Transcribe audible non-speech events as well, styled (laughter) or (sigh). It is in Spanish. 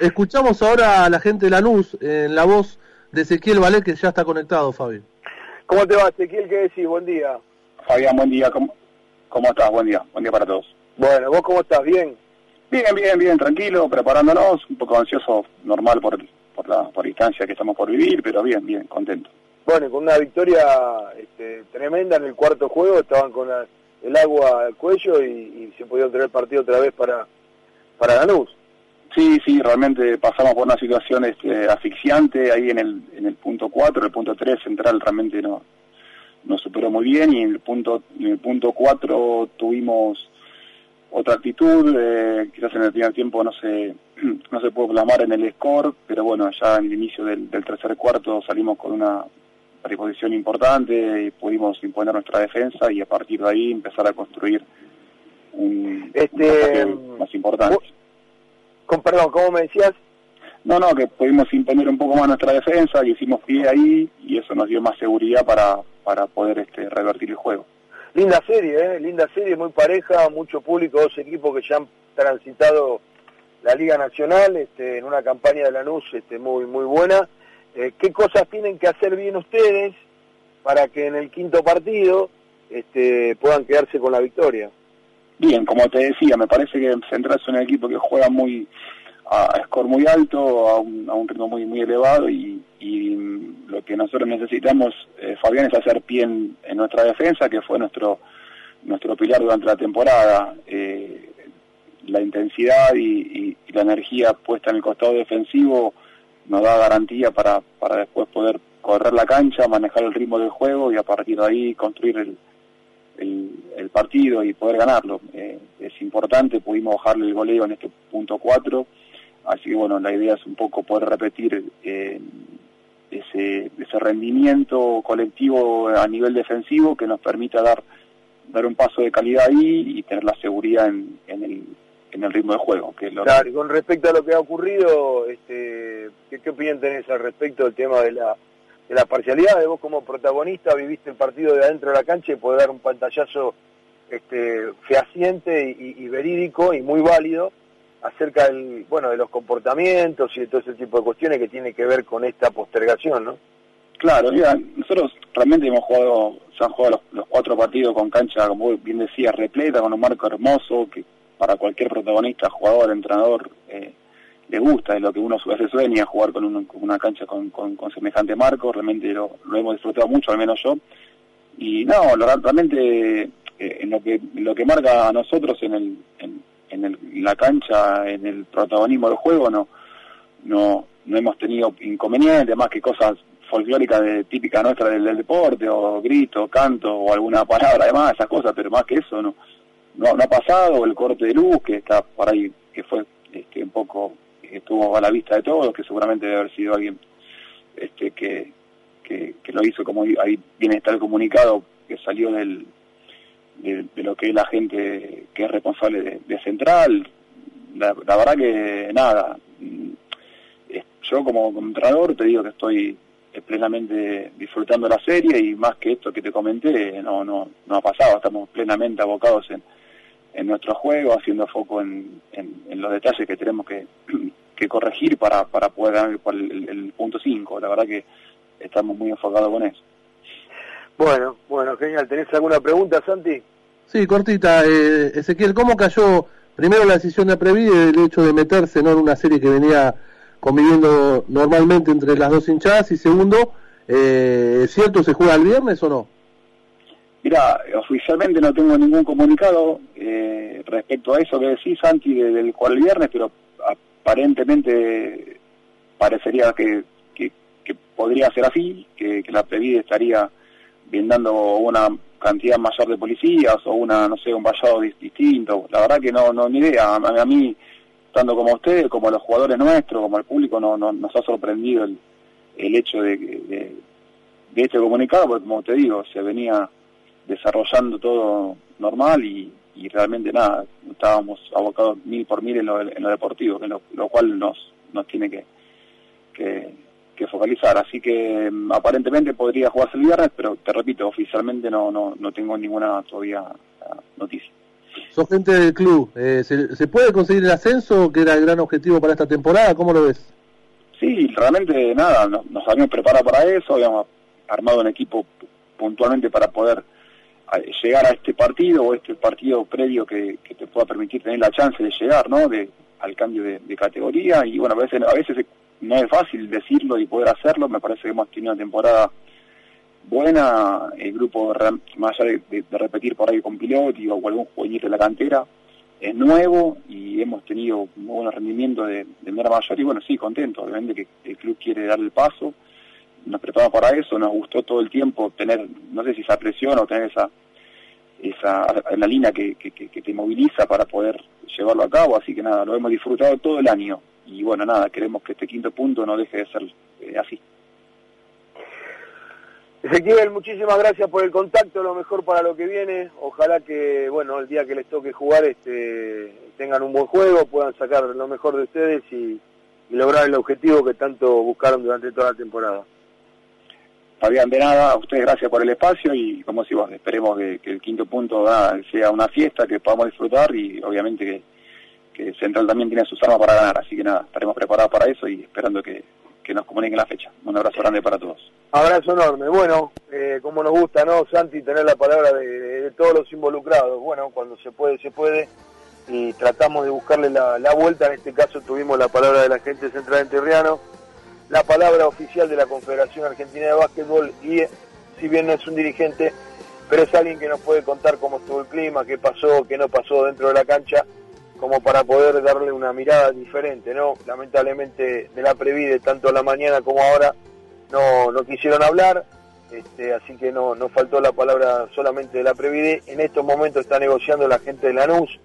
Escuchamos ahora a la gente de Lanús en la voz de Ezequiel Valet que ya está conectado, Fabi. ¿Cómo te va, Ezequiel? ¿Qué decís? Buen día. Fabián, buen día. ¿Cómo, ¿Cómo estás? Buen día. Buen día para todos. Bueno, ¿vos cómo estás? ¿Bien? Bien, bien, bien, tranquilo, preparándonos, un poco ansioso, normal por, por la por distancia que estamos por vivir, pero bien, bien, contento. Bueno, con una victoria este, tremenda en el cuarto juego, estaban con el agua al cuello y, se podía tener el partido otra vez para, para luz. Sí, sí, realmente pasamos por una situación este, asfixiante ahí en el, en el punto 4, el punto 3 central realmente no nos superó muy bien y en el punto en el punto 4 tuvimos otra actitud, eh, quizás en el primer tiempo no se, (clears throat) no se pudo plasmar en el score, pero bueno, ya en el inicio del, tercer cuarto salimos con una preposición importante y pudimos imponer nuestra defensa y a partir de ahí empezar a construir un, este, más importante. Con, perdón, ¿cómo me decías? No, no, que pudimos imponer un poco más nuestra defensa y hicimos pie ahí y eso nos dio más seguridad para, para poder este, revertir el juego. Linda serie, ¿eh? linda serie, muy pareja, mucho público, dos equipos que ya han transitado la Liga Nacional este, en una campaña de Lanús este, muy, muy buena. Eh, ¿Qué cosas tienen que hacer bien ustedes para que en el quinto partido este, puedan quedarse con la victoria? Bien, como te decía, me parece que Central es un equipo que juega muy a score muy alto, a un, a un ritmo muy muy elevado y, lo que nosotros necesitamos, eh, Fabián, es hacer pie en, nuestra defensa, que fue nuestro nuestro pilar durante la temporada. Eh, la intensidad y, la energía puesta en el costado defensivo nos da garantía para, para después poder correr la cancha, manejar el ritmo del juego y a partir de ahí construir el, el, partido y poder ganarlo. Eh, es importante, pudimos bajarle el goleo en este punto 4 Así que bueno, la idea es un poco poder repetir eh, ese, ese rendimiento colectivo a nivel defensivo que nos permita dar, dar un paso de calidad ahí y tener la seguridad en, en, el, ritmo de juego. Claro, y con respecto a lo que ha ocurrido, este, ¿qué, ¿qué opinión tenés al respecto del tema de la, de la parcialidad? De vos como protagonista viviste el partido de adentro de la cancha y poder dar un pantallazo este, fehaciente y verídico y muy válido acerca del, bueno, de los comportamientos y de todo ese tipo de cuestiones que tiene que ver con esta postergación, ¿no? Claro, mira, nosotros realmente hemos jugado, se han jugado los, cuatro partidos con cancha, como bien decía, repleta, con un marco hermoso, que para cualquier protagonista, jugador, entrenador, eh, le gusta, es lo que uno a sueña, jugar con, una cancha con, con, semejante marco, realmente lo, hemos disfrutado mucho, al menos yo. Y no, realmente eh, en, lo que, lo que marca a nosotros en el, en, en la cancha, en el protagonismo del juego, no, no, no hemos tenido inconvenientes, más que cosas folclóricas de, típicas nuestras del, deporte, o grito, canto, o alguna palabra además, esas cosas, pero más que eso no, no, ha pasado, el corte de luz que está por ahí, que fue este, un poco, estuvo a la vista de todos, que seguramente debe haber sido alguien este, que, que, lo hizo como ahí viene está el comunicado que salió del, de, lo que es la gente que es responsable de, Central. La, verdad que nada, yo como entrenador te digo que estoy plenamente disfrutando la serie y más que esto que te comenté no no no ha pasado estamos plenamente abocados en, en nuestro juego haciendo foco en, en, los detalles que tenemos que, que corregir para, para poder ganar el, el punto 5 la verdad que estamos muy enfocados con eso bueno, bueno, genial. ¿Tenés alguna pregunta, Santi? Sí, cortita. Eh, Ezequiel, ¿cómo cayó primero la decisión de Previ el hecho de meterse ¿no? en una serie que venía conviviendo normalmente entre las dos hinchadas? Y segundo, eh, ¿es cierto se juega el viernes o no? Oficialmente no tengo ningún comunicado eh, respecto a eso que decís, Santi, del cual viernes, pero aparentemente parecería que, que, podría ser así, que, la Previ estaría brindando una cantidad mayor de policías o una, no sé, un vallado distinto. La verdad que no, no ni idea. A, mí, tanto como ustedes, como los jugadores nuestros, como el público, no, no nos ha sorprendido el, el hecho de, de, de este comunicado, porque como te digo, se venía desarrollando todo normal y, y realmente nada, estábamos abocados mil por mil en lo, en lo deportivo, que lo, lo cual nos, nos tiene que, que que focalizar. Así que mm, aparentemente podría jugarse el viernes, pero te repito, oficialmente no, no, no tengo ninguna todavía ah, noticia. sos gente del club. Eh, ¿se, puede conseguir el ascenso, que era el gran objetivo para esta temporada? ¿Cómo lo ves? Sí, realmente nada, nos, habíamos preparado para eso, habíamos armado un equipo puntualmente para poder llegar a este partido o este partido previo que, te pueda permitir tener la chance de llegar, ¿no? De, al cambio de, categoría. Y bueno, a veces, a veces no es fácil decirlo y poder hacerlo, me parece que hemos tenido una temporada buena, el grupo, más allá de, repetir por ahí con Pilotti o algún juvenil de la cantera, es nuevo y hemos tenido muy buen rendimiento de, de mera mayor. Y bueno, sí, contento, obviamente que el club quiere dar el paso, nos preparamos para eso, nos gustó todo el tiempo tener, no sé si esa presión o tener esa esa que, que, que te moviliza para poder llevarlo a cabo, así que nada, lo hemos disfrutado todo el año y bueno, nada, queremos que este quinto punto no deje de ser eh, así. Ezequiel, muchísimas gracias por el contacto, lo mejor para lo que viene. Ojalá que, bueno, el día que les toque jugar este, tengan un buen juego, puedan sacar lo mejor de ustedes y, lograr el objetivo que tanto buscaron durante toda la temporada. Fabián, de nada, a ustedes gracias por el espacio y como si vos, esperemos que, el quinto punto sea una fiesta, que podamos disfrutar y obviamente que, que Central también tiene sus armas para ganar, así que nada, estaremos preparados para eso y esperando que, que nos comuniquen la fecha. Un abrazo grande para todos. Abrazo enorme. Bueno, eh, como nos gusta, ¿no, Santi? Tener la palabra de, todos los involucrados. Bueno, cuando se puede, se puede. Y tratamos de buscarle la, vuelta. En este caso tuvimos la palabra de la gente central enterriano, la palabra oficial de la Confederación Argentina de Básquetbol y, si bien no es un dirigente, pero es alguien que nos puede contar cómo estuvo el clima, qué pasó, qué no pasó dentro de la cancha como para poder darle una mirada diferente, ¿no? Lamentablemente de la Previde, tanto la mañana como ahora, no, no quisieron hablar, este, así que no, no faltó la palabra solamente de la Previde. En estos momentos está negociando la gente de Lanús